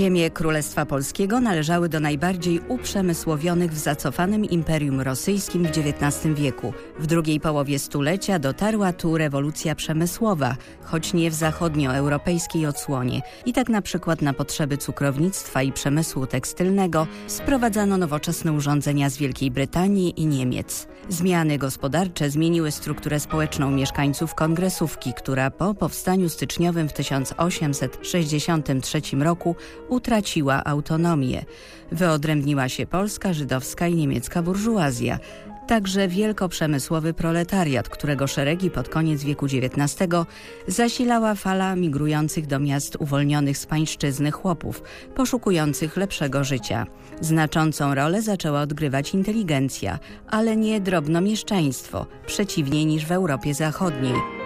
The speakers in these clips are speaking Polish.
Ziemie Królestwa Polskiego należały do najbardziej uprzemysłowionych w zacofanym Imperium Rosyjskim w XIX wieku. W drugiej połowie stulecia dotarła tu rewolucja przemysłowa, choć nie w zachodnioeuropejskiej odsłonie. I tak na przykład na potrzeby cukrownictwa i przemysłu tekstylnego sprowadzano nowoczesne urządzenia z Wielkiej Brytanii i Niemiec. Zmiany gospodarcze zmieniły strukturę społeczną mieszkańców kongresówki, która po powstaniu styczniowym w 1863 roku utraciła autonomię. Wyodrębniła się polska, żydowska i niemiecka burżuazja także wielkoprzemysłowy proletariat, którego szeregi pod koniec wieku XIX zasilała fala migrujących do miast uwolnionych z pańszczyzny chłopów, poszukujących lepszego życia. Znaczącą rolę zaczęła odgrywać inteligencja, ale nie drobnomieszczeństwo, przeciwnie niż w Europie Zachodniej.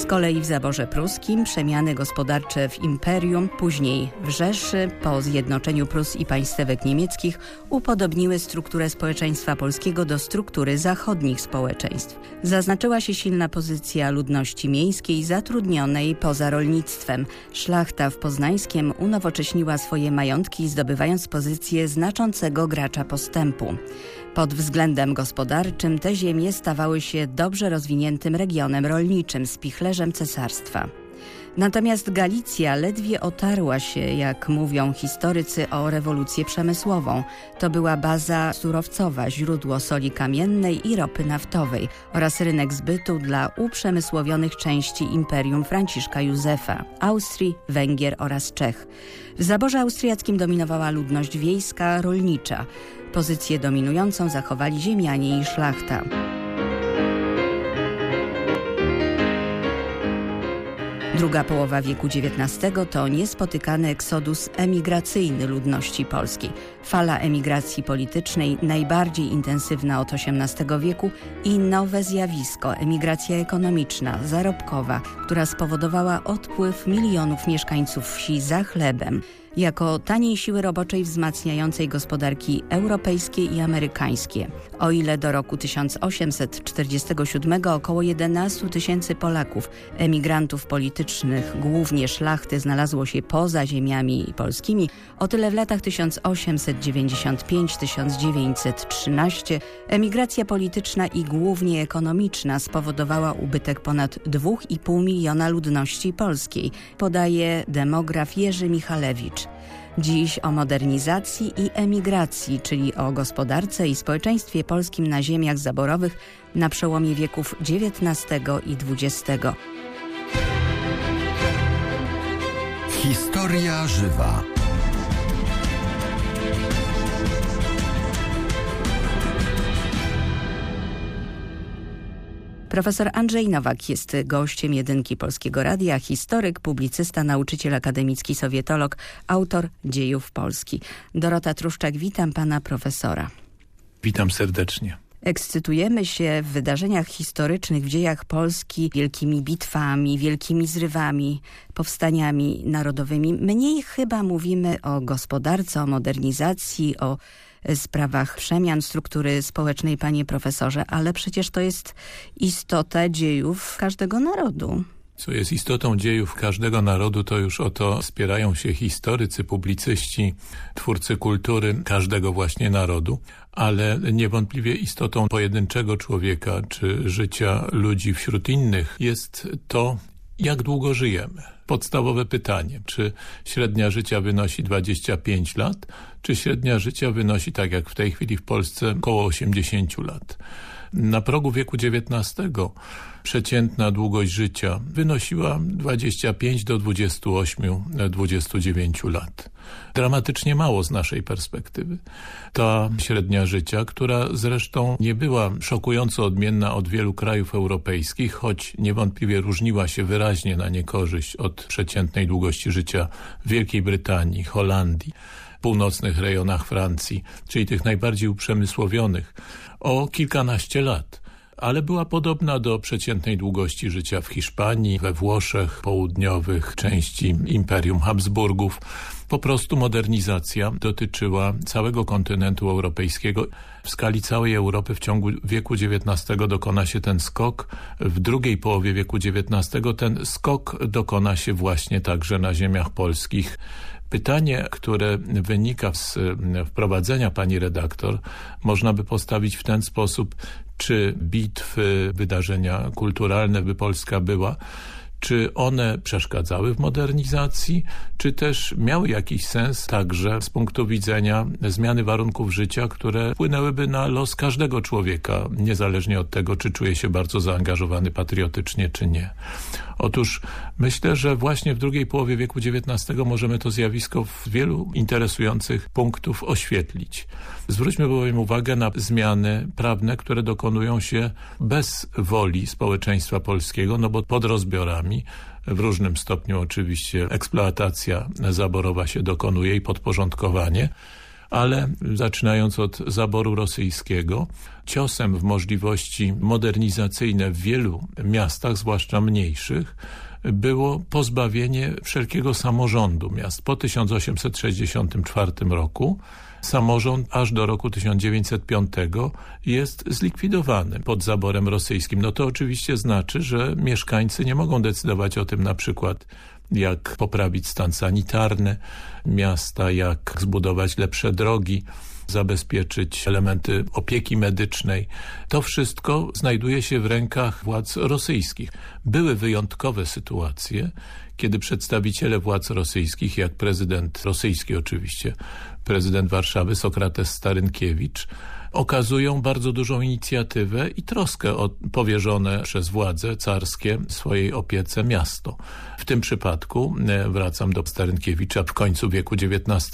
Z kolei w zaborze pruskim przemiany gospodarcze w imperium, później w Rzeszy, po zjednoczeniu Prus i państwek niemieckich upodobniły strukturę społeczeństwa polskiego do struktury zachodnich społeczeństw. Zaznaczyła się silna pozycja ludności miejskiej zatrudnionej poza rolnictwem. Szlachta w Poznańskiem unowocześniła swoje majątki zdobywając pozycję znaczącego gracza postępu. Pod względem gospodarczym te ziemie stawały się dobrze rozwiniętym regionem rolniczym, spichlerzem cesarstwa. Natomiast Galicja ledwie otarła się, jak mówią historycy, o rewolucję przemysłową. To była baza surowcowa, źródło soli kamiennej i ropy naftowej oraz rynek zbytu dla uprzemysłowionych części Imperium Franciszka Józefa, Austrii, Węgier oraz Czech. W zaborze austriackim dominowała ludność wiejska, rolnicza. Pozycję dominującą zachowali ziemianie i szlachta. Druga połowa wieku XIX to niespotykany eksodus emigracyjny ludności polskiej. Fala emigracji politycznej najbardziej intensywna od XVIII wieku i nowe zjawisko, emigracja ekonomiczna, zarobkowa, która spowodowała odpływ milionów mieszkańców wsi za chlebem jako taniej siły roboczej wzmacniającej gospodarki europejskie i amerykańskie. O ile do roku 1847 około 11 tysięcy Polaków, emigrantów politycznych, głównie szlachty, znalazło się poza ziemiami polskimi, o tyle w latach 1895-1913 emigracja polityczna i głównie ekonomiczna spowodowała ubytek ponad 2,5 miliona ludności polskiej, podaje demograf Jerzy Michalewicz. Dziś o modernizacji i emigracji, czyli o gospodarce i społeczeństwie polskim na ziemiach zaborowych na przełomie wieków XIX i XX. Historia żywa. Profesor Andrzej Nowak jest gościem jedynki Polskiego Radia, historyk, publicysta, nauczyciel akademicki, sowietolog, autor dziejów Polski. Dorota Truszczak, witam pana profesora. Witam serdecznie. Ekscytujemy się w wydarzeniach historycznych, w dziejach Polski wielkimi bitwami, wielkimi zrywami, powstaniami narodowymi. Mniej chyba mówimy o gospodarce, o modernizacji, o sprawach przemian struktury społecznej, panie profesorze, ale przecież to jest istota dziejów każdego narodu. Co jest istotą dziejów każdego narodu, to już o to spierają się historycy, publicyści, twórcy kultury każdego właśnie narodu, ale niewątpliwie istotą pojedynczego człowieka czy życia ludzi wśród innych jest to, jak długo żyjemy. Podstawowe pytanie, czy średnia życia wynosi 25 lat, czy średnia życia wynosi, tak jak w tej chwili w Polsce, około 80 lat. Na progu wieku XIX przeciętna długość życia wynosiła 25 do 28-29 lat. Dramatycznie mało z naszej perspektywy. Ta średnia życia, która zresztą nie była szokująco odmienna od wielu krajów europejskich, choć niewątpliwie różniła się wyraźnie na niekorzyść od przeciętnej długości życia w Wielkiej Brytanii, Holandii, północnych rejonach Francji, czyli tych najbardziej uprzemysłowionych, o kilkanaście lat ale była podobna do przeciętnej długości życia w Hiszpanii, we Włoszech południowych, części Imperium Habsburgów. Po prostu modernizacja dotyczyła całego kontynentu europejskiego. W skali całej Europy w ciągu wieku XIX dokona się ten skok. W drugiej połowie wieku XIX ten skok dokona się właśnie także na ziemiach polskich. Pytanie, które wynika z wprowadzenia pani redaktor, można by postawić w ten sposób, czy bitwy, wydarzenia kulturalne by Polska była, czy one przeszkadzały w modernizacji, czy też miały jakiś sens także z punktu widzenia zmiany warunków życia, które wpłynęłyby na los każdego człowieka, niezależnie od tego, czy czuje się bardzo zaangażowany patriotycznie, czy nie. Otóż myślę, że właśnie w drugiej połowie wieku XIX możemy to zjawisko w wielu interesujących punktów oświetlić. Zwróćmy bowiem uwagę na zmiany prawne, które dokonują się bez woli społeczeństwa polskiego, no bo pod rozbiorami w różnym stopniu oczywiście eksploatacja zaborowa się dokonuje i podporządkowanie, ale zaczynając od zaboru rosyjskiego, ciosem w możliwości modernizacyjne w wielu miastach, zwłaszcza mniejszych, było pozbawienie wszelkiego samorządu miast. Po 1864 roku samorząd aż do roku 1905 jest zlikwidowany pod zaborem rosyjskim. No to oczywiście znaczy, że mieszkańcy nie mogą decydować o tym na przykład jak poprawić stan sanitarny miasta, jak zbudować lepsze drogi, zabezpieczyć elementy opieki medycznej. To wszystko znajduje się w rękach władz rosyjskich. Były wyjątkowe sytuacje, kiedy przedstawiciele władz rosyjskich, jak prezydent rosyjski oczywiście, prezydent Warszawy Sokrates Starynkiewicz, okazują bardzo dużą inicjatywę i troskę o powierzone przez władze carskie swojej opiece miasto. W tym przypadku, e, wracam do Starynkiewicza w końcu wieku XIX,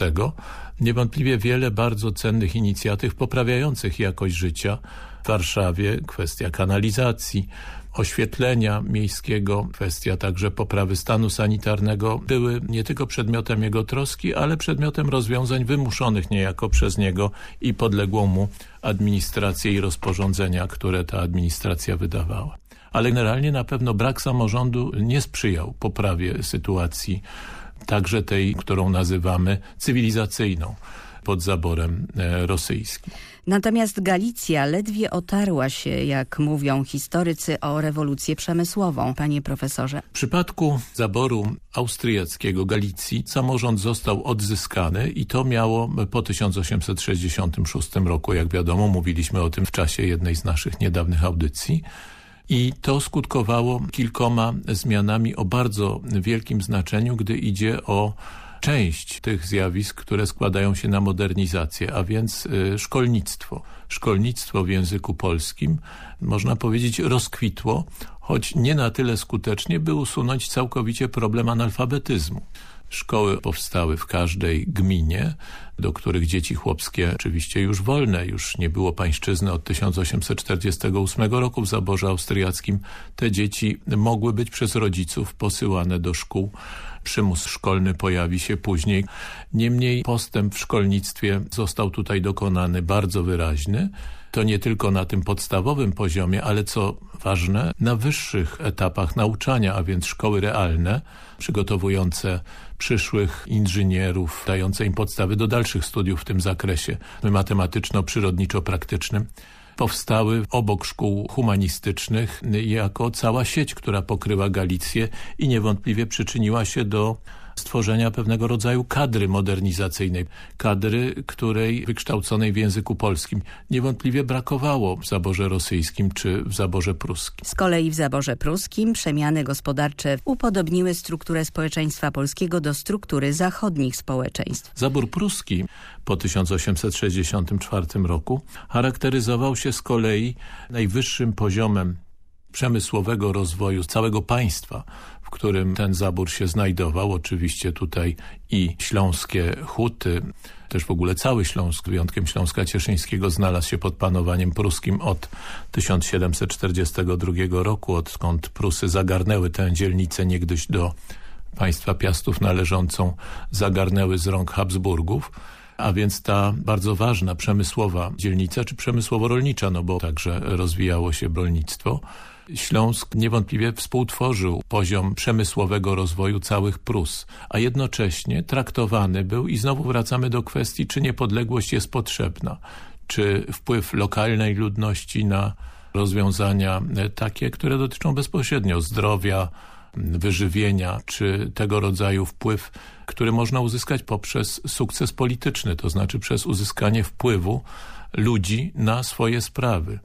niewątpliwie wiele bardzo cennych inicjatyw poprawiających jakość życia w Warszawie, kwestia kanalizacji, oświetlenia miejskiego, kwestia także poprawy stanu sanitarnego były nie tylko przedmiotem jego troski, ale przedmiotem rozwiązań wymuszonych niejako przez niego i podległą mu administrację i rozporządzenia, które ta administracja wydawała. Ale generalnie na pewno brak samorządu nie sprzyjał poprawie sytuacji, także tej, którą nazywamy cywilizacyjną pod zaborem e, rosyjskim. Natomiast Galicja ledwie otarła się, jak mówią historycy, o rewolucję przemysłową, panie profesorze. W przypadku zaboru austriackiego Galicji samorząd został odzyskany i to miało po 1866 roku, jak wiadomo, mówiliśmy o tym w czasie jednej z naszych niedawnych audycji. I to skutkowało kilkoma zmianami o bardzo wielkim znaczeniu, gdy idzie o część tych zjawisk, które składają się na modernizację, a więc y, szkolnictwo. Szkolnictwo w języku polskim, można powiedzieć, rozkwitło, choć nie na tyle skutecznie, by usunąć całkowicie problem analfabetyzmu. Szkoły powstały w każdej gminie, do których dzieci chłopskie oczywiście już wolne, już nie było pańszczyzny od 1848 roku w zaborze austriackim. Te dzieci mogły być przez rodziców posyłane do szkół przymus szkolny pojawi się później. Niemniej postęp w szkolnictwie został tutaj dokonany bardzo wyraźny. To nie tylko na tym podstawowym poziomie, ale co ważne, na wyższych etapach nauczania, a więc szkoły realne, przygotowujące przyszłych inżynierów, dające im podstawy do dalszych studiów w tym zakresie matematyczno-przyrodniczo-praktycznym powstały obok szkół humanistycznych jako cała sieć, która pokrywa Galicję i niewątpliwie przyczyniła się do stworzenia pewnego rodzaju kadry modernizacyjnej, kadry, której wykształconej w języku polskim niewątpliwie brakowało w zaborze rosyjskim czy w zaborze pruskim. Z kolei w zaborze pruskim przemiany gospodarcze upodobniły strukturę społeczeństwa polskiego do struktury zachodnich społeczeństw. Zabór pruski po 1864 roku charakteryzował się z kolei najwyższym poziomem przemysłowego rozwoju całego państwa, w którym ten zabór się znajdował. Oczywiście tutaj i śląskie huty, też w ogóle cały Śląsk, wyjątkiem Śląska Cieszyńskiego, znalazł się pod panowaniem pruskim od 1742 roku, odkąd Prusy zagarnęły tę dzielnicę niegdyś do państwa Piastów należącą, zagarnęły z rąk Habsburgów. a więc ta bardzo ważna przemysłowa dzielnica, czy przemysłowo-rolnicza, no bo także rozwijało się rolnictwo, Śląsk niewątpliwie współtworzył poziom przemysłowego rozwoju całych Prus, a jednocześnie traktowany był i znowu wracamy do kwestii, czy niepodległość jest potrzebna, czy wpływ lokalnej ludności na rozwiązania takie, które dotyczą bezpośrednio zdrowia, wyżywienia, czy tego rodzaju wpływ, który można uzyskać poprzez sukces polityczny, to znaczy przez uzyskanie wpływu ludzi na swoje sprawy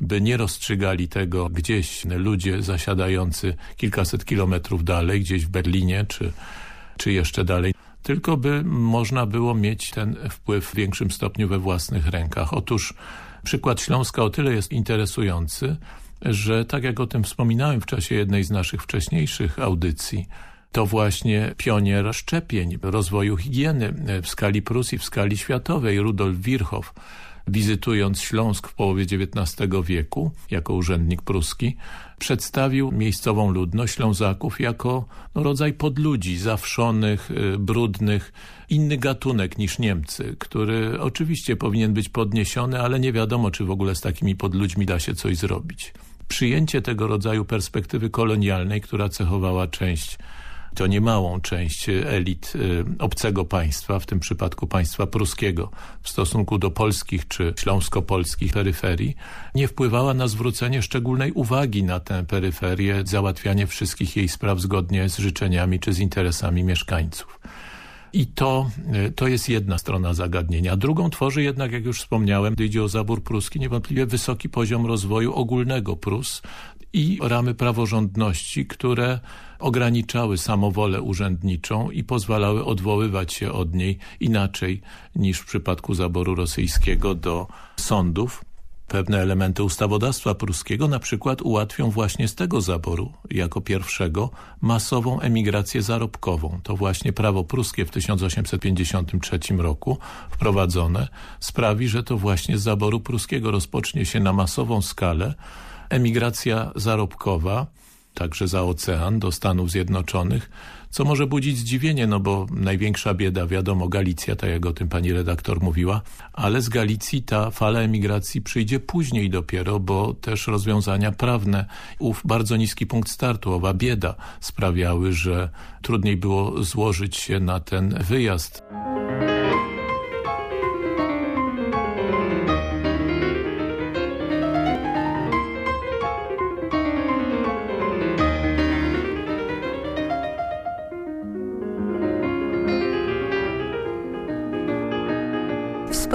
by nie rozstrzygali tego gdzieś ludzie zasiadający kilkaset kilometrów dalej, gdzieś w Berlinie czy, czy jeszcze dalej, tylko by można było mieć ten wpływ w większym stopniu we własnych rękach. Otóż przykład Śląska o tyle jest interesujący, że tak jak o tym wspominałem w czasie jednej z naszych wcześniejszych audycji, to właśnie pionier szczepień, rozwoju higieny w skali Prusji, w skali światowej, Rudolf Virchow, wizytując Śląsk w połowie XIX wieku jako urzędnik pruski, przedstawił miejscową ludność Ślązaków jako no, rodzaj podludzi, zawszonych, y, brudnych, inny gatunek niż Niemcy, który oczywiście powinien być podniesiony, ale nie wiadomo, czy w ogóle z takimi podludźmi da się coś zrobić. Przyjęcie tego rodzaju perspektywy kolonialnej, która cechowała część to niemałą część elit y, obcego państwa, w tym przypadku państwa pruskiego, w stosunku do polskich czy śląsko-polskich peryferii, nie wpływała na zwrócenie szczególnej uwagi na tę peryferię, załatwianie wszystkich jej spraw zgodnie z życzeniami czy z interesami mieszkańców. I to, y, to jest jedna strona zagadnienia. Drugą tworzy jednak, jak już wspomniałem, gdy idzie o zabór pruski, niewątpliwie wysoki poziom rozwoju ogólnego Prus i ramy praworządności, które ograniczały samowolę urzędniczą i pozwalały odwoływać się od niej inaczej niż w przypadku zaboru rosyjskiego do sądów. Pewne elementy ustawodawstwa pruskiego na przykład ułatwią właśnie z tego zaboru jako pierwszego masową emigrację zarobkową. To właśnie prawo pruskie w 1853 roku wprowadzone sprawi, że to właśnie z zaboru pruskiego rozpocznie się na masową skalę emigracja zarobkowa, także za ocean do Stanów Zjednoczonych, co może budzić zdziwienie, no bo największa bieda, wiadomo, Galicja, tak jak o tym pani redaktor mówiła, ale z Galicji ta fala emigracji przyjdzie później dopiero, bo też rozwiązania prawne, ów bardzo niski punkt startu, owa bieda sprawiały, że trudniej było złożyć się na ten wyjazd.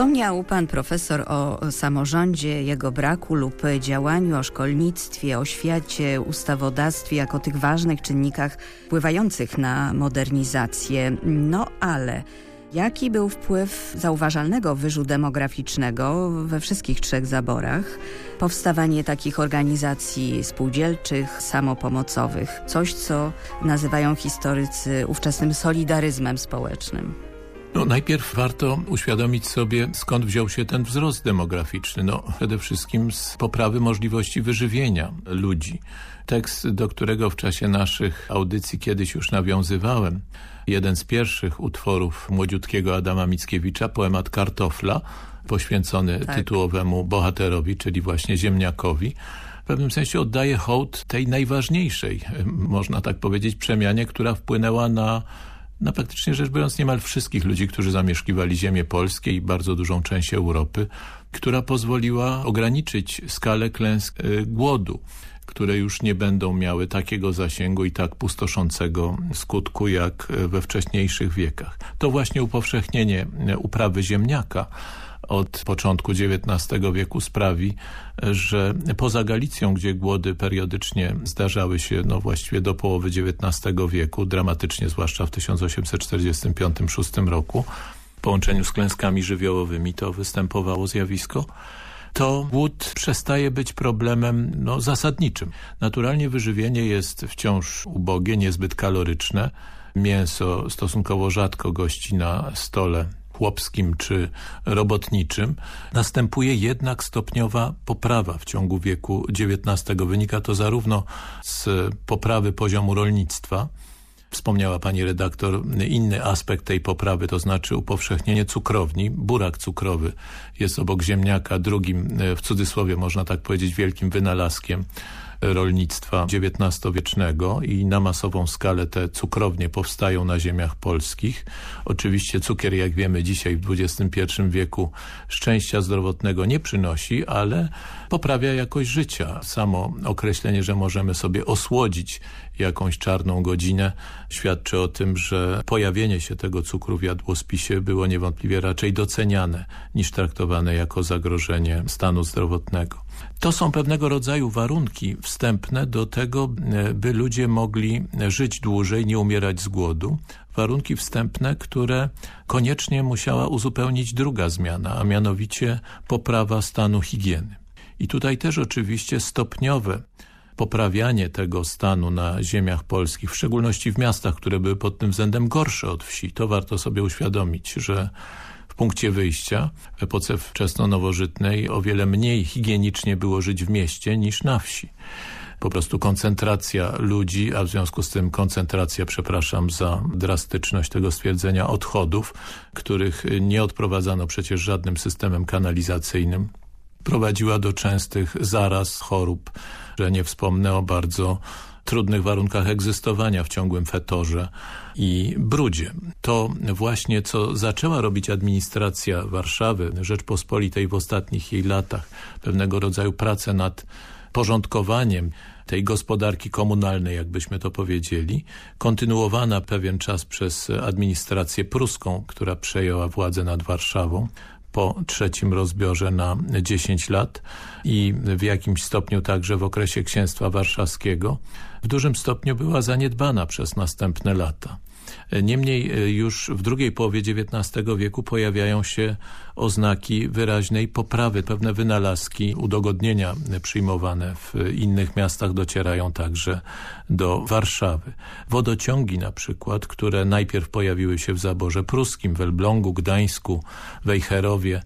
Wspomniał pan profesor o samorządzie, jego braku lub działaniu, o szkolnictwie, oświacie, ustawodawstwie jako tych ważnych czynnikach wpływających na modernizację. No ale jaki był wpływ zauważalnego wyżu demograficznego we wszystkich trzech zaborach? Powstawanie takich organizacji spółdzielczych, samopomocowych. Coś, co nazywają historycy ówczesnym solidaryzmem społecznym. No, najpierw warto uświadomić sobie, skąd wziął się ten wzrost demograficzny. No, przede wszystkim z poprawy możliwości wyżywienia ludzi. Tekst, do którego w czasie naszych audycji kiedyś już nawiązywałem, jeden z pierwszych utworów młodziutkiego Adama Mickiewicza, poemat Kartofla, poświęcony tak. tytułowemu bohaterowi, czyli właśnie ziemniakowi, w pewnym sensie oddaje hołd tej najważniejszej, można tak powiedzieć, przemianie, która wpłynęła na na praktycznie rzecz biorąc niemal wszystkich ludzi, którzy zamieszkiwali ziemię polskie i bardzo dużą część Europy, która pozwoliła ograniczyć skalę klęsk e, głodu które już nie będą miały takiego zasięgu i tak pustoszącego skutku jak we wcześniejszych wiekach. To właśnie upowszechnienie uprawy ziemniaka od początku XIX wieku sprawi, że poza Galicją, gdzie głody periodycznie zdarzały się no właściwie do połowy XIX wieku, dramatycznie zwłaszcza w 1845-6 roku, w połączeniu z klęskami żywiołowymi to występowało zjawisko, to głód przestaje być problemem no, zasadniczym. Naturalnie wyżywienie jest wciąż ubogie, niezbyt kaloryczne. Mięso stosunkowo rzadko gości na stole chłopskim czy robotniczym, następuje jednak stopniowa poprawa w ciągu wieku XIX. Wynika to zarówno z poprawy poziomu rolnictwa, Wspomniała pani redaktor inny aspekt tej poprawy, to znaczy upowszechnienie cukrowni. Burak cukrowy jest obok ziemniaka drugim, w cudzysłowie można tak powiedzieć, wielkim wynalazkiem rolnictwa XIX-wiecznego i na masową skalę te cukrownie powstają na ziemiach polskich. Oczywiście cukier, jak wiemy dzisiaj w XXI wieku szczęścia zdrowotnego nie przynosi, ale poprawia jakość życia. Samo określenie, że możemy sobie osłodzić jakąś czarną godzinę świadczy o tym, że pojawienie się tego cukru w jadłospisie było niewątpliwie raczej doceniane niż traktowane jako zagrożenie stanu zdrowotnego. To są pewnego rodzaju warunki wstępne do tego, by ludzie mogli żyć dłużej, nie umierać z głodu. Warunki wstępne, które koniecznie musiała uzupełnić druga zmiana, a mianowicie poprawa stanu higieny. I tutaj też oczywiście stopniowe poprawianie tego stanu na ziemiach polskich, w szczególności w miastach, które były pod tym względem gorsze od wsi. To warto sobie uświadomić, że w punkcie wyjścia w epoce wczesno-nowożytnej o wiele mniej higienicznie było żyć w mieście niż na wsi. Po prostu koncentracja ludzi, a w związku z tym koncentracja, przepraszam za drastyczność tego stwierdzenia, odchodów, których nie odprowadzano przecież żadnym systemem kanalizacyjnym, prowadziła do częstych zaraz chorób, że nie wspomnę o bardzo trudnych warunkach egzystowania w ciągłym fetorze i brudzie. To właśnie, co zaczęła robić administracja Warszawy, Rzeczpospolitej w ostatnich jej latach, pewnego rodzaju pracę nad porządkowaniem tej gospodarki komunalnej, jakbyśmy to powiedzieli, kontynuowana pewien czas przez administrację pruską, która przejęła władzę nad Warszawą, po trzecim rozbiorze na 10 lat i w jakimś stopniu także w okresie księstwa warszawskiego, w dużym stopniu była zaniedbana przez następne lata. Niemniej e, już w drugiej połowie XIX wieku pojawiają się oznaki wyraźnej poprawy. Pewne wynalazki, udogodnienia przyjmowane w innych miastach docierają także do Warszawy. Wodociągi na przykład, które najpierw pojawiły się w zaborze pruskim, w Elblągu, Gdańsku, Wejherowie,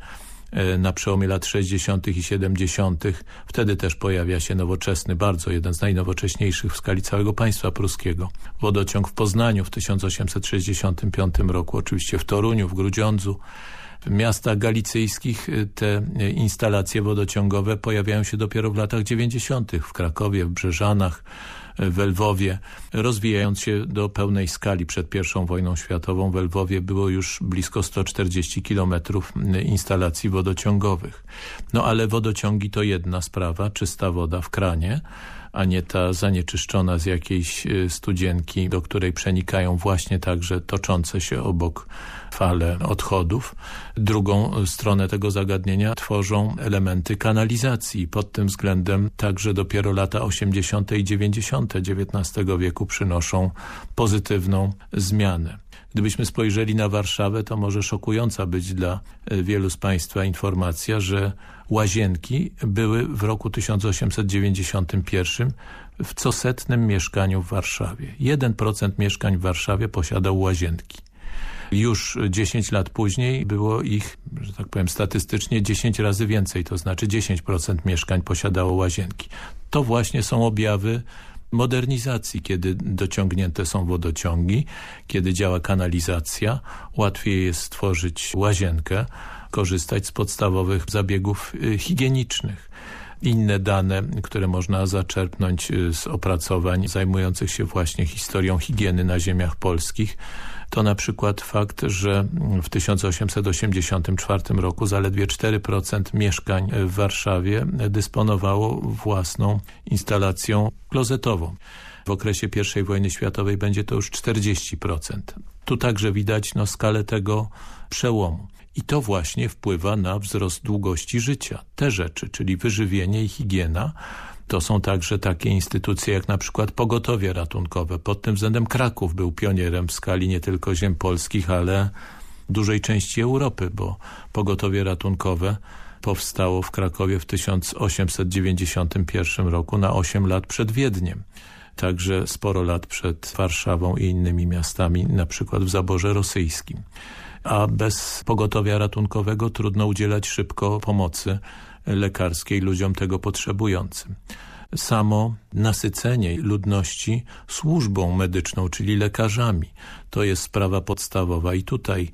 na przełomie lat 60. i 70. Wtedy też pojawia się nowoczesny, bardzo jeden z najnowocześniejszych w skali całego państwa pruskiego. Wodociąg w Poznaniu w 1865 roku, oczywiście w Toruniu, w Grudziądzu. W miastach galicyjskich e, te e, instalacje wodociągowe pojawiają się dopiero w latach 90. w Krakowie, w Brzeżanach, w Lwowie, rozwijając się do pełnej skali przed I wojną światową. W Lwowie było już blisko 140 kilometrów instalacji wodociągowych. No ale wodociągi to jedna sprawa, czysta woda w kranie, a nie ta zanieczyszczona z jakiejś y, studzienki, do której przenikają właśnie także toczące się obok fale odchodów. Drugą stronę tego zagadnienia tworzą elementy kanalizacji. Pod tym względem także dopiero lata 80. i 90. XIX wieku przynoszą pozytywną zmianę. Gdybyśmy spojrzeli na Warszawę, to może szokująca być dla y, wielu z Państwa informacja, że łazienki były w roku 1891 w co setnym mieszkaniu w Warszawie. 1% mieszkań w Warszawie posiadał łazienki. Już 10 lat później było ich, że tak powiem statystycznie, 10 razy więcej, to znaczy 10% mieszkań posiadało łazienki. To właśnie są objawy modernizacji, kiedy dociągnięte są wodociągi, kiedy działa kanalizacja, łatwiej jest stworzyć łazienkę, korzystać z podstawowych zabiegów y, higienicznych. Inne dane, które można zaczerpnąć y, z opracowań zajmujących się właśnie historią higieny na ziemiach polskich, to na przykład fakt, że w 1884 roku zaledwie 4% mieszkań w Warszawie dysponowało własną instalacją klozetową. W okresie I wojny światowej będzie to już 40%. Tu także widać no, skalę tego przełomu. I to właśnie wpływa na wzrost długości życia. Te rzeczy, czyli wyżywienie i higiena, to są także takie instytucje jak na przykład pogotowie ratunkowe. Pod tym względem Kraków był pionierem w skali nie tylko ziem polskich, ale dużej części Europy, bo pogotowie ratunkowe powstało w Krakowie w 1891 roku na 8 lat przed Wiedniem. Także sporo lat przed Warszawą i innymi miastami, na przykład w zaborze rosyjskim a bez pogotowia ratunkowego trudno udzielać szybko pomocy lekarskiej ludziom tego potrzebującym. samo nasycenie ludności służbą medyczną, czyli lekarzami. To jest sprawa podstawowa i tutaj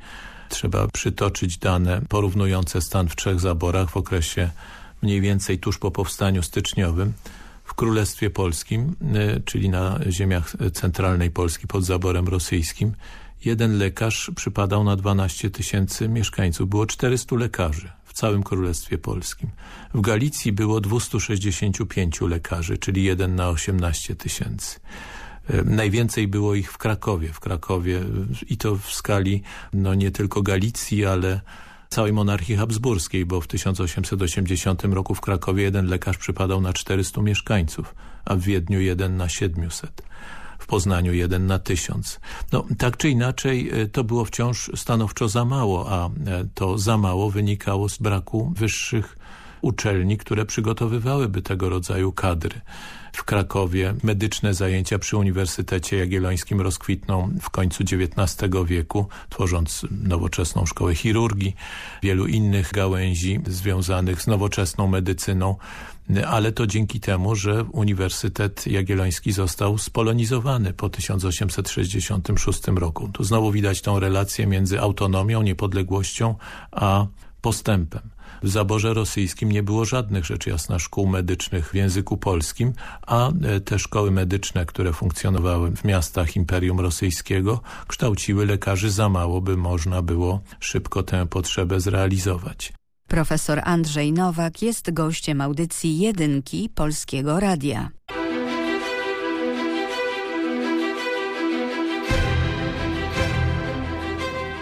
trzeba przytoczyć dane porównujące stan w trzech zaborach w okresie mniej więcej tuż po powstaniu styczniowym w Królestwie Polskim, y, czyli na ziemiach centralnej Polski pod zaborem rosyjskim, jeden lekarz przypadał na 12 tysięcy mieszkańców. Było 400 lekarzy w całym Królestwie Polskim. W Galicji było 265 lekarzy, czyli jeden na 18 tysięcy. Najwięcej było ich w Krakowie. W Krakowie i to w skali no nie tylko Galicji, ale całej monarchii habsburskiej, bo w 1880 roku w Krakowie jeden lekarz przypadał na 400 mieszkańców, a w Wiedniu jeden na 700 w Poznaniu jeden na tysiąc. No, tak czy inaczej e, to było wciąż stanowczo za mało, a e, to za mało wynikało z braku wyższych uczelni, które przygotowywałyby tego rodzaju kadry w Krakowie. Medyczne zajęcia przy Uniwersytecie Jagiellońskim rozkwitną w końcu XIX wieku, tworząc nowoczesną szkołę chirurgii, wielu innych gałęzi związanych z nowoczesną medycyną, ale to dzięki temu, że Uniwersytet Jagielloński został spolonizowany po 1866 roku. Tu znowu widać tą relację między autonomią, niepodległością, a postępem. W zaborze rosyjskim nie było żadnych rzecz jasna szkół medycznych w języku polskim, a e, te szkoły medyczne, które funkcjonowały w miastach Imperium Rosyjskiego kształciły lekarzy za mało, by można było szybko tę potrzebę zrealizować. Profesor Andrzej Nowak jest gościem audycji Jedynki Polskiego Radia.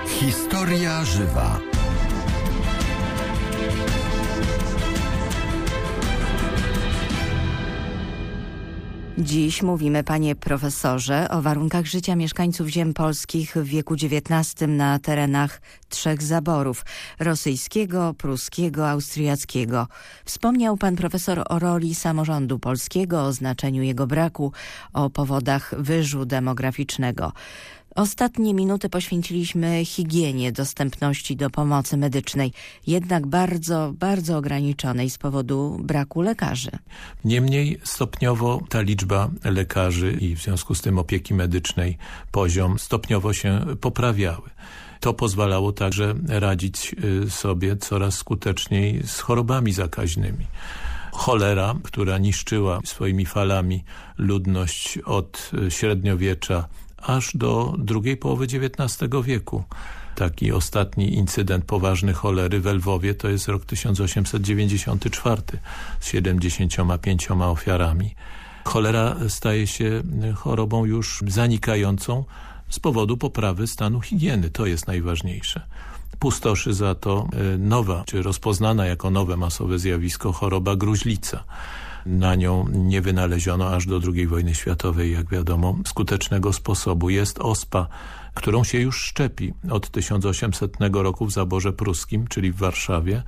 Historia żywa. Dziś mówimy, panie profesorze, o warunkach życia mieszkańców ziem polskich w wieku XIX na terenach trzech zaborów – rosyjskiego, pruskiego, austriackiego. Wspomniał pan profesor o roli samorządu polskiego, o znaczeniu jego braku, o powodach wyżu demograficznego. Ostatnie minuty poświęciliśmy higienie dostępności do pomocy medycznej, jednak bardzo, bardzo ograniczonej z powodu braku lekarzy. Niemniej stopniowo ta liczba lekarzy i w związku z tym opieki medycznej poziom stopniowo się poprawiały. To pozwalało także radzić y, sobie coraz skuteczniej z chorobami zakaźnymi cholera, która niszczyła swoimi falami ludność od y, średniowiecza aż do drugiej połowy XIX wieku. Taki ostatni incydent poważny cholery w Lwowie to jest rok 1894 z 75 ofiarami. Cholera staje się chorobą już zanikającą z powodu poprawy stanu higieny. To jest najważniejsze. Pustoszy za to e, nowa, czy rozpoznana jako nowe masowe zjawisko choroba gruźlica na nią nie wynaleziono aż do II wojny światowej, jak wiadomo, skutecznego sposobu. Jest ospa, którą się już szczepi od 1800 roku w zaborze pruskim, czyli w Warszawie.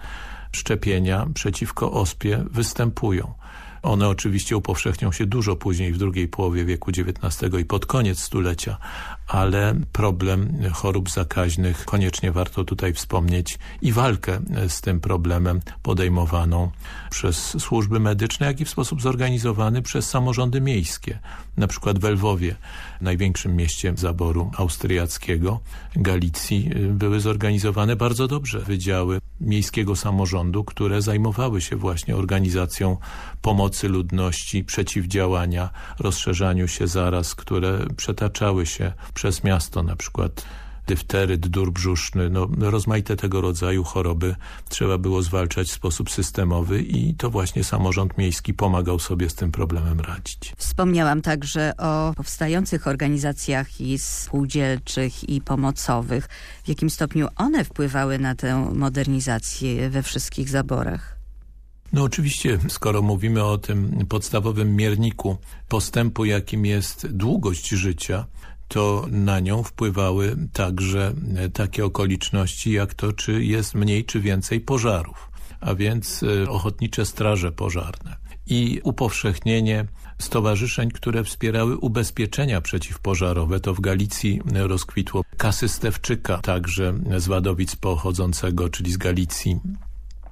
Szczepienia przeciwko ospie występują. One oczywiście upowszechnią się dużo później w drugiej połowie wieku XIX i pod koniec stulecia, ale problem chorób zakaźnych koniecznie warto tutaj wspomnieć i walkę z tym problemem podejmowaną przez służby medyczne, jak i w sposób zorganizowany przez samorządy miejskie. Na przykład w Lwowie, największym mieście zaboru austriackiego, Galicji, były zorganizowane bardzo dobrze wydziały miejskiego samorządu, które zajmowały się właśnie organizacją pomocy ludności, przeciwdziałania rozszerzaniu się zaraz, które przetaczały się przez miasto, na przykład dyfteryt, dur brzuszny, no, rozmaite tego rodzaju choroby trzeba było zwalczać w sposób systemowy i to właśnie samorząd miejski pomagał sobie z tym problemem radzić. Wspomniałam także o powstających organizacjach i spółdzielczych i pomocowych. W jakim stopniu one wpływały na tę modernizację we wszystkich zaborach? No oczywiście, skoro mówimy o tym podstawowym mierniku postępu, jakim jest długość życia, to na nią wpływały także takie okoliczności jak to, czy jest mniej czy więcej pożarów, a więc e, ochotnicze straże pożarne i upowszechnienie stowarzyszeń, które wspierały ubezpieczenia przeciwpożarowe. To w Galicji rozkwitło kasy Stewczyka, także z Wadowic pochodzącego, czyli z Galicji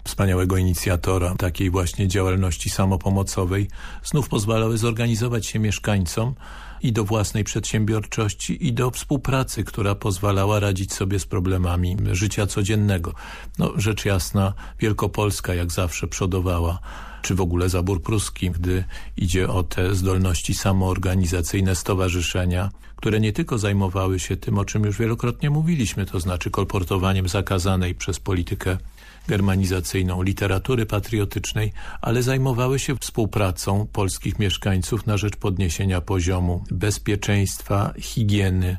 wspaniałego inicjatora takiej właśnie działalności samopomocowej, znów pozwalały zorganizować się mieszkańcom i do własnej przedsiębiorczości i do współpracy, która pozwalała radzić sobie z problemami życia codziennego. No, rzecz jasna, Wielkopolska jak zawsze przodowała czy w ogóle zabór pruski, gdy idzie o te zdolności samoorganizacyjne stowarzyszenia, które nie tylko zajmowały się tym, o czym już wielokrotnie mówiliśmy, to znaczy kolportowaniem zakazanej przez politykę germanizacyjną literatury patriotycznej, ale zajmowały się współpracą polskich mieszkańców na rzecz podniesienia poziomu bezpieczeństwa, higieny,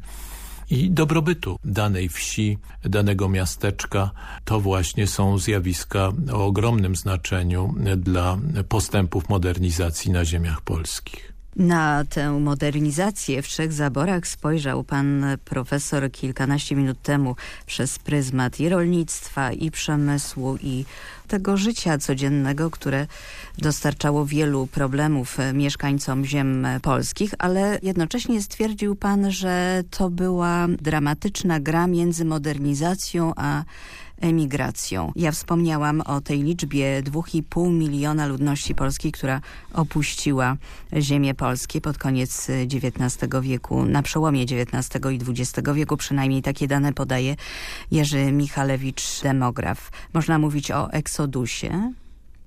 i dobrobytu danej wsi, danego miasteczka. To właśnie są zjawiska o ogromnym znaczeniu dla postępów modernizacji na ziemiach polskich. Na tę modernizację w Trzech Zaborach spojrzał pan profesor kilkanaście minut temu przez pryzmat i rolnictwa, i przemysłu, i tego życia codziennego, które dostarczało wielu problemów mieszkańcom ziem polskich, ale jednocześnie stwierdził pan, że to była dramatyczna gra między modernizacją a emigracją. Ja wspomniałam o tej liczbie 2,5 miliona ludności polskiej, która opuściła ziemię polskie pod koniec XIX wieku, na przełomie XIX i XX wieku, przynajmniej takie dane podaje Jerzy Michalewicz, demograf. Można mówić o eksodusie,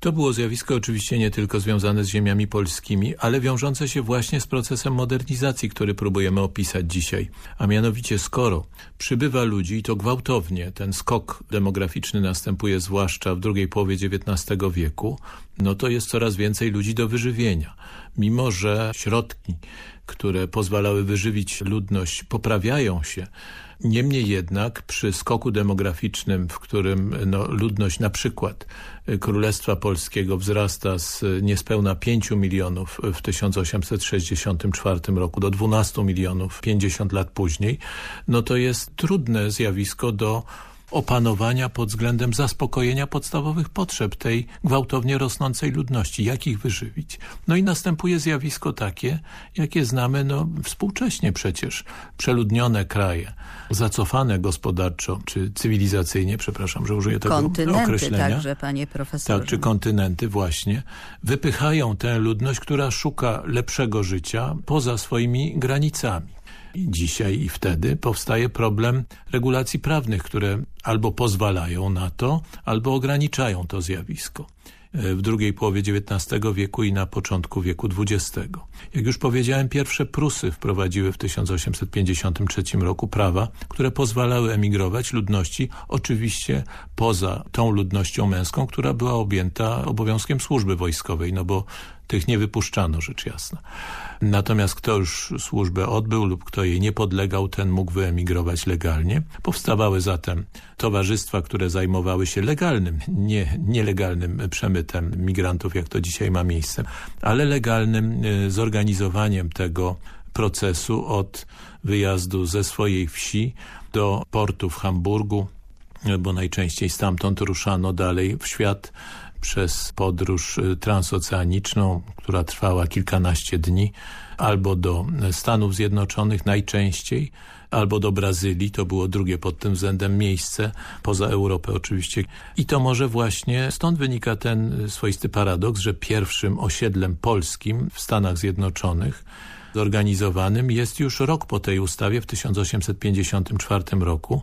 to było zjawisko oczywiście nie tylko związane z ziemiami polskimi, ale wiążące się właśnie z procesem modernizacji, który próbujemy opisać dzisiaj. A mianowicie skoro przybywa ludzi i to gwałtownie, ten skok demograficzny następuje zwłaszcza w drugiej połowie XIX wieku, no to jest coraz więcej ludzi do wyżywienia. Mimo, że środki, które pozwalały wyżywić ludność poprawiają się, Niemniej jednak przy skoku demograficznym, w którym no, ludność na przykład Królestwa Polskiego wzrasta z niespełna 5 milionów w 1864 roku do 12 milionów 50 lat później, no to jest trudne zjawisko do opanowania pod względem zaspokojenia podstawowych potrzeb tej gwałtownie rosnącej ludności. Jak ich wyżywić? No i następuje zjawisko takie, jakie znamy no, współcześnie przecież. Przeludnione kraje, zacofane gospodarczo czy cywilizacyjnie, przepraszam, że użyję tego kontynenty określenia. także, panie profesorze. Tak, czy kontynenty właśnie, wypychają tę ludność, która szuka lepszego życia poza swoimi granicami dzisiaj i wtedy powstaje problem regulacji prawnych, które albo pozwalają na to, albo ograniczają to zjawisko w drugiej połowie XIX wieku i na początku wieku XX. Jak już powiedziałem, pierwsze Prusy wprowadziły w 1853 roku prawa, które pozwalały emigrować ludności, oczywiście poza tą ludnością męską, która była objęta obowiązkiem służby wojskowej, no bo tych nie wypuszczano, rzecz jasna. Natomiast kto już służbę odbył lub kto jej nie podlegał, ten mógł wyemigrować legalnie. Powstawały zatem towarzystwa, które zajmowały się legalnym, nie nielegalnym przemytem migrantów, jak to dzisiaj ma miejsce, ale legalnym y, zorganizowaniem tego procesu od wyjazdu ze swojej wsi do portu w Hamburgu, bo najczęściej stamtąd ruszano dalej w świat przez podróż y, transoceaniczną, która trwała kilkanaście dni, albo do Stanów Zjednoczonych najczęściej, albo do Brazylii, to było drugie pod tym względem miejsce, poza Europę oczywiście. I to może właśnie stąd wynika ten swoisty paradoks, że pierwszym osiedlem polskim w Stanach Zjednoczonych zorganizowanym jest już rok po tej ustawie w 1854 roku,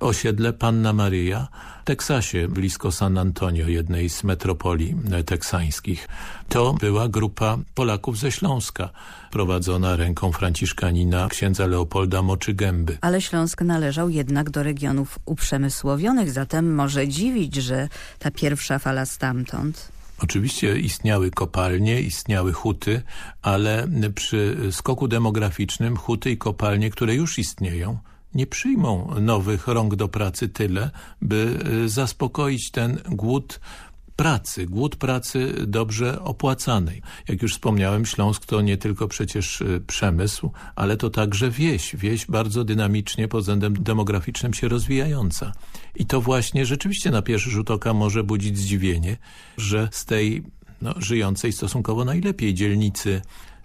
osiedle Panna Maria w Teksasie, blisko San Antonio, jednej z metropolii teksańskich. To była grupa Polaków ze Śląska, prowadzona ręką franciszkanina księdza Leopolda Moczygęby. Ale Śląsk należał jednak do regionów uprzemysłowionych, zatem może dziwić, że ta pierwsza fala stamtąd... Oczywiście istniały kopalnie, istniały huty, ale przy skoku demograficznym huty i kopalnie, które już istnieją, nie przyjmą nowych rąk do pracy tyle, by y, zaspokoić ten głód pracy, głód pracy dobrze opłacanej. Jak już wspomniałem, Śląsk to nie tylko przecież y, przemysł, ale to także wieś. Wieś bardzo dynamicznie pod względem demograficznym się rozwijająca. I to właśnie rzeczywiście na pierwszy rzut oka może budzić zdziwienie, że z tej no, żyjącej stosunkowo najlepiej dzielnicy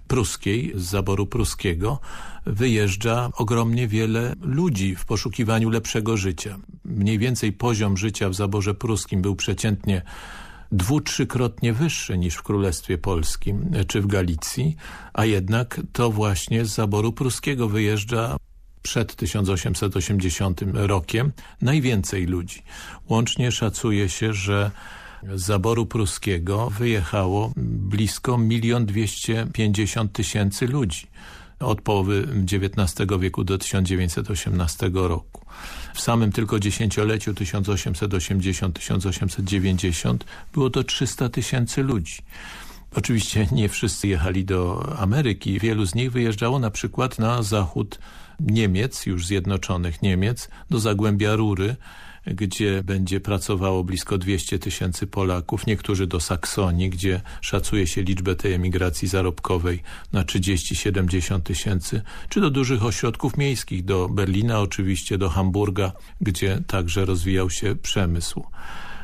pruskiej, z zaboru pruskiego, wyjeżdża ogromnie wiele ludzi w poszukiwaniu lepszego życia. Mniej więcej poziom życia w zaborze pruskim był przeciętnie dwu, trzykrotnie wyższy niż w Królestwie Polskim czy w Galicji, a jednak to właśnie z zaboru pruskiego wyjeżdża przed 1880 rokiem najwięcej ludzi. Łącznie szacuje się, że z zaboru pruskiego wyjechało blisko milion dwieście pięćdziesiąt tysięcy ludzi od połowy XIX wieku do 1918 roku. W samym tylko dziesięcioleciu 1880-1890 było to 300 tysięcy ludzi. Oczywiście nie wszyscy jechali do Ameryki. Wielu z nich wyjeżdżało na przykład na zachód Niemiec, już zjednoczonych Niemiec, do Zagłębia Rury, gdzie będzie pracowało blisko 200 tysięcy Polaków, niektórzy do Saksonii, gdzie szacuje się liczbę tej emigracji zarobkowej na 30-70 tysięcy, czy do dużych ośrodków miejskich, do Berlina oczywiście, do Hamburga, gdzie także rozwijał się przemysł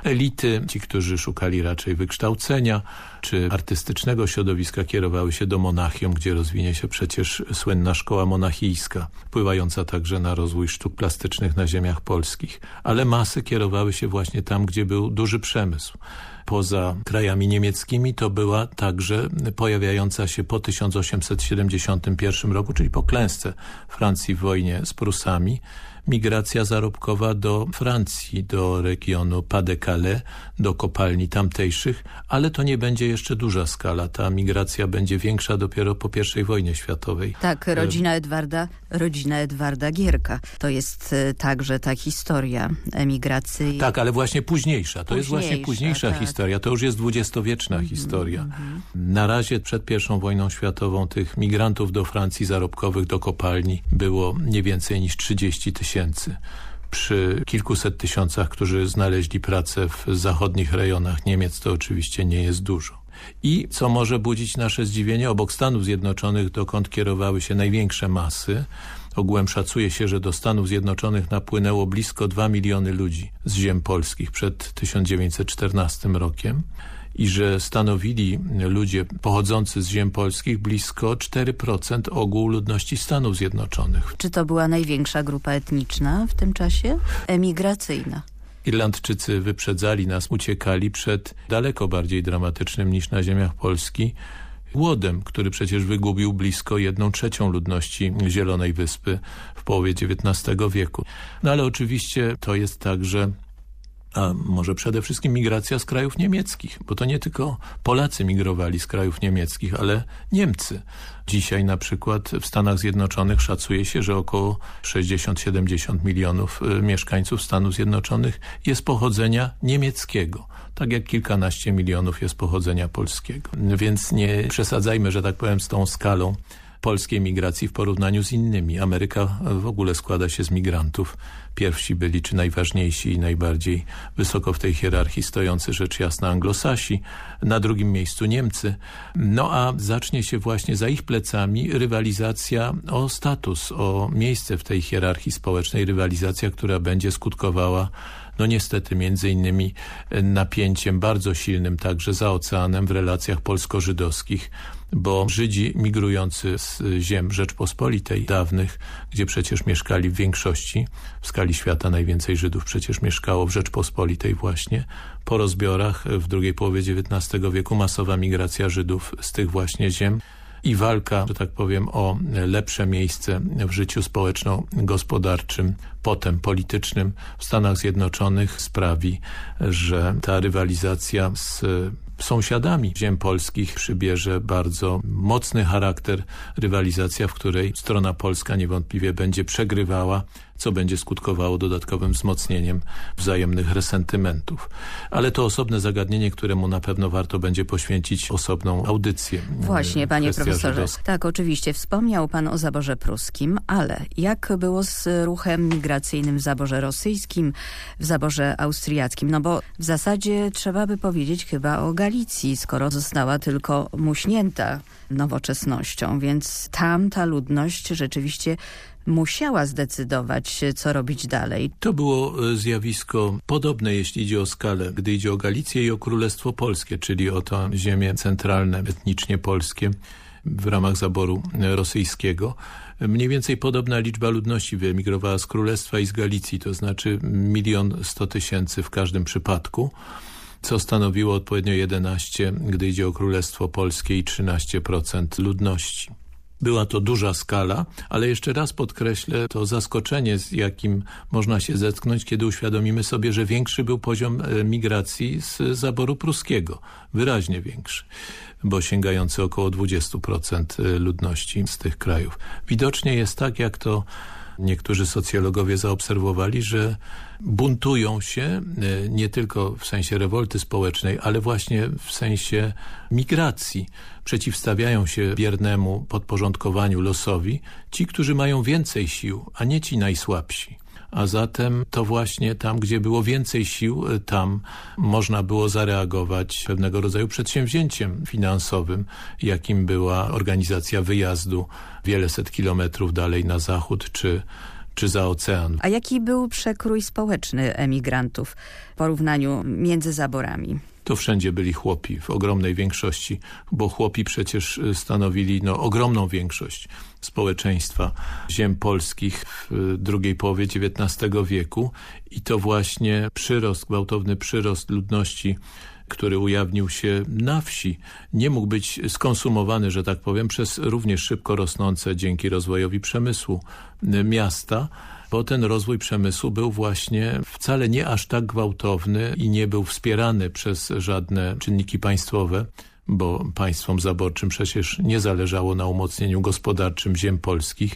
elity, ci, którzy szukali raczej wykształcenia czy artystycznego środowiska kierowały się do Monachium, gdzie rozwinie się przecież słynna szkoła monachijska, wpływająca także na rozwój sztuk plastycznych na ziemiach polskich. Ale masy kierowały się właśnie tam, gdzie był duży przemysł poza krajami niemieckimi to była także pojawiająca się po 1871 roku, czyli po klęsce Francji w wojnie z Prusami, migracja zarobkowa do Francji, do regionu Pas-de-Calais, do kopalni tamtejszych, ale to nie będzie jeszcze duża skala. Ta migracja będzie większa dopiero po I wojnie światowej. Tak, rodzina Edwarda, rodzina Edwarda Gierka. To jest e, także ta historia emigracji. Tak, ale właśnie późniejsza. To późniejsza, jest właśnie późniejsza tak. historia. To już jest dwudziestowieczna mm -hmm, historia. Mm -hmm. Na razie przed I wojną światową tych migrantów do Francji zarobkowych, do kopalni było nie więcej niż 30 tysięcy przy kilkuset tysiącach, którzy znaleźli pracę w zachodnich rejonach Niemiec, to oczywiście nie jest dużo. I co może budzić nasze zdziwienie, obok Stanów Zjednoczonych, dokąd kierowały się największe masy, Ogółem szacuje się, że do Stanów Zjednoczonych napłynęło blisko 2 miliony ludzi z ziem polskich przed 1914 rokiem i że stanowili ludzie pochodzący z ziem polskich blisko 4% ogółu ludności Stanów Zjednoczonych. Czy to była największa grupa etniczna w tym czasie? Emigracyjna. Irlandczycy wyprzedzali nas, uciekali przed daleko bardziej dramatycznym niż na ziemiach Polski głodem, który przecież wygubił blisko jedną trzecią ludności Zielonej Wyspy w połowie XIX wieku. No ale oczywiście to jest także a może przede wszystkim migracja z krajów niemieckich, bo to nie tylko Polacy migrowali z krajów niemieckich, ale Niemcy. Dzisiaj na przykład w Stanach Zjednoczonych szacuje się, że około 60-70 milionów y, mieszkańców Stanów Zjednoczonych jest pochodzenia niemieckiego tak jak kilkanaście milionów jest pochodzenia polskiego. Więc nie przesadzajmy, że tak powiem, z tą skalą polskiej migracji w porównaniu z innymi. Ameryka w ogóle składa się z migrantów. Pierwsi byli, czy najważniejsi i najbardziej wysoko w tej hierarchii stojący rzecz jasna anglosasi, na drugim miejscu Niemcy. No a zacznie się właśnie za ich plecami rywalizacja o status, o miejsce w tej hierarchii społecznej, rywalizacja, która będzie skutkowała no niestety między innymi napięciem bardzo silnym także za oceanem w relacjach polsko-żydowskich, bo Żydzi migrujący z ziem Rzeczpospolitej dawnych, gdzie przecież mieszkali w większości, w skali świata najwięcej Żydów przecież mieszkało w Rzeczpospolitej właśnie, po rozbiorach w drugiej połowie XIX wieku masowa migracja Żydów z tych właśnie ziem i walka, że tak powiem, o lepsze miejsce w życiu społeczno-gospodarczym, potem politycznym. W Stanach Zjednoczonych sprawi, że ta rywalizacja z sąsiadami ziem polskich przybierze bardzo mocny charakter. Rywalizacja, w której strona polska niewątpliwie będzie przegrywała co będzie skutkowało dodatkowym wzmocnieniem wzajemnych resentymentów. Ale to osobne zagadnienie, któremu na pewno warto będzie poświęcić osobną audycję. Właśnie, panie profesorze. Żydowska. Tak, oczywiście. Wspomniał pan o zaborze pruskim, ale jak było z ruchem migracyjnym w zaborze rosyjskim, w zaborze austriackim? No bo w zasadzie trzeba by powiedzieć chyba o Galicji, skoro została tylko muśnięta nowoczesnością, więc tam ta ludność rzeczywiście musiała zdecydować, co robić dalej. To było e, zjawisko podobne, jeśli idzie o skalę, gdy idzie o Galicję i o Królestwo Polskie, czyli o to ziemie centralne, etnicznie polskie w ramach zaboru rosyjskiego. Mniej więcej podobna liczba ludności wyemigrowała z Królestwa i z Galicji, to znaczy milion sto tysięcy w każdym przypadku co stanowiło odpowiednio 11, gdy idzie o Królestwo Polskie i 13% ludności. Była to duża skala, ale jeszcze raz podkreślę to zaskoczenie, z jakim można się zetknąć, kiedy uświadomimy sobie, że większy był poziom e, migracji z zaboru pruskiego. Wyraźnie większy, bo sięgający około 20% e, ludności z tych krajów. Widocznie jest tak, jak to niektórzy socjologowie zaobserwowali, że buntują się e, nie tylko w sensie rewolty społecznej, ale właśnie w sensie migracji. Przeciwstawiają się biernemu podporządkowaniu losowi ci, którzy mają więcej sił, a nie ci najsłabsi a zatem to właśnie tam, gdzie było więcej sił, e, tam można było zareagować pewnego rodzaju przedsięwzięciem finansowym, jakim była organizacja wyjazdu wiele set kilometrów dalej na zachód, czy czy za ocean. A jaki był przekrój społeczny emigrantów w porównaniu między zaborami? To wszędzie byli chłopi, w ogromnej większości, bo chłopi przecież y, stanowili no, ogromną większość społeczeństwa ziem polskich w drugiej połowie XIX wieku. I to właśnie przyrost, gwałtowny przyrost ludności który ujawnił się na wsi, nie mógł być skonsumowany, że tak powiem, przez również szybko rosnące dzięki rozwojowi przemysłu miasta, bo ten rozwój przemysłu był właśnie wcale nie aż tak gwałtowny i nie był wspierany przez żadne czynniki państwowe, bo państwom zaborczym przecież nie zależało na umocnieniu gospodarczym ziem polskich,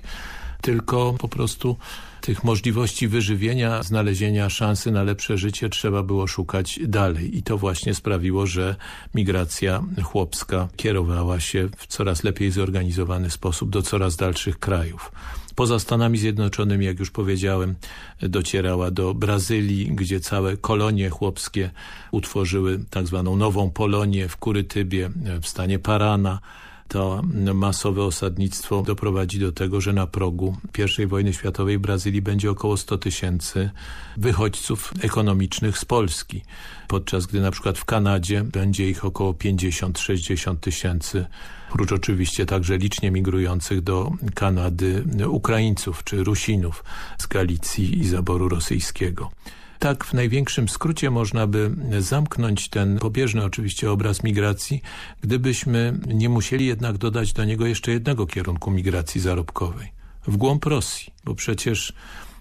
tylko po prostu tych możliwości wyżywienia, znalezienia szansy na lepsze życie trzeba było szukać dalej. I to właśnie sprawiło, że migracja chłopska kierowała się w coraz lepiej zorganizowany sposób do coraz dalszych krajów. Poza Stanami Zjednoczonymi, jak już powiedziałem, docierała do Brazylii, gdzie całe kolonie chłopskie utworzyły tak zwaną nową Polonię w Kurytybie, w stanie Parana, to masowe osadnictwo doprowadzi do tego, że na progu I wojny światowej Brazylii będzie około 100 tysięcy wychodźców ekonomicznych z Polski, podczas gdy na przykład w Kanadzie będzie ich około 50-60 tysięcy, prócz oczywiście także licznie migrujących do Kanady Ukraińców czy Rusinów z Galicji i zaboru rosyjskiego. Tak w największym skrócie można by zamknąć ten pobieżny oczywiście obraz migracji, gdybyśmy nie musieli jednak dodać do niego jeszcze jednego kierunku migracji zarobkowej. W głąb Rosji, bo przecież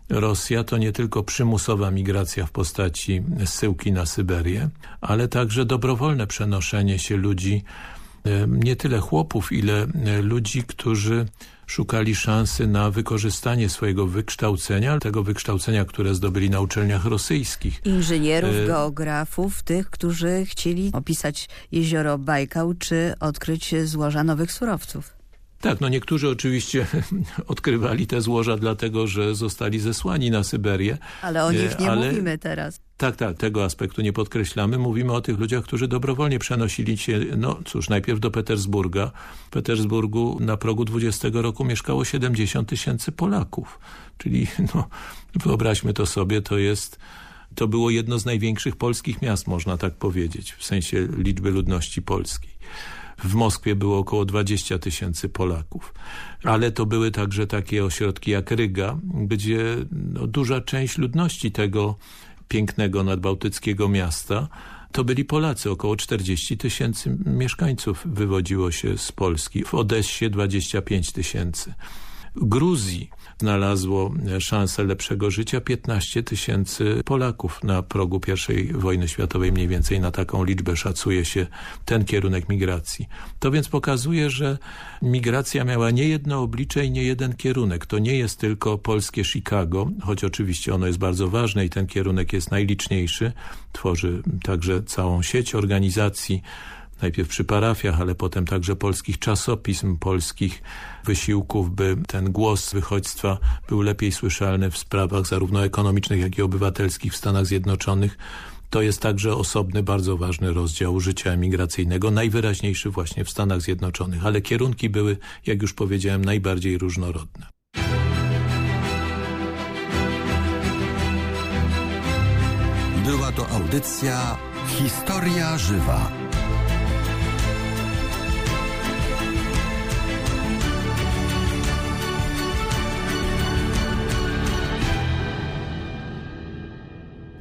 Rosja to nie tylko przymusowa migracja w postaci zsyłki na Syberię, ale także dobrowolne przenoszenie się ludzi, nie tyle chłopów, ile e, ludzi, którzy szukali szansy na wykorzystanie swojego wykształcenia, tego wykształcenia, które zdobyli na uczelniach rosyjskich. Inżynierów, e... geografów, tych, którzy chcieli opisać jezioro Bajkał, czy odkryć złoża nowych surowców. Tak, no niektórzy oczywiście odkrywali te złoża dlatego, że zostali zesłani na Syberię. Ale o nich nie ale... mówimy teraz. Tak, tak, tego aspektu nie podkreślamy. Mówimy o tych ludziach, którzy dobrowolnie przenosili się, no cóż, najpierw do Petersburga. W Petersburgu na progu 20 roku mieszkało 70 tysięcy Polaków. Czyli, no, wyobraźmy to sobie, to jest... To było jedno z największych polskich miast, można tak powiedzieć, w sensie liczby ludności polskiej. W Moskwie było około 20 tysięcy Polaków. Ale to były także takie ośrodki jak Ryga, gdzie no, duża część ludności tego pięknego nadbałtyckiego miasta to byli Polacy. Około 40 tysięcy mieszkańców wywodziło się z Polski. W Odessie 25 tysięcy. Gruzji znalazło szansę lepszego życia 15 tysięcy Polaków na progu I wojny światowej. Mniej więcej na taką liczbę szacuje się ten kierunek migracji. To więc pokazuje, że migracja miała nie jedno oblicze i nie jeden kierunek. To nie jest tylko polskie Chicago, choć oczywiście ono jest bardzo ważne i ten kierunek jest najliczniejszy. Tworzy także całą sieć organizacji najpierw przy parafiach, ale potem także polskich czasopism, polskich wysiłków, by ten głos wychodźstwa był lepiej słyszalny w sprawach zarówno ekonomicznych, jak i obywatelskich w Stanach Zjednoczonych. To jest także osobny, bardzo ważny rozdział życia emigracyjnego, najwyraźniejszy właśnie w Stanach Zjednoczonych, ale kierunki były, jak już powiedziałem, najbardziej różnorodne. Była to audycja Historia Żywa.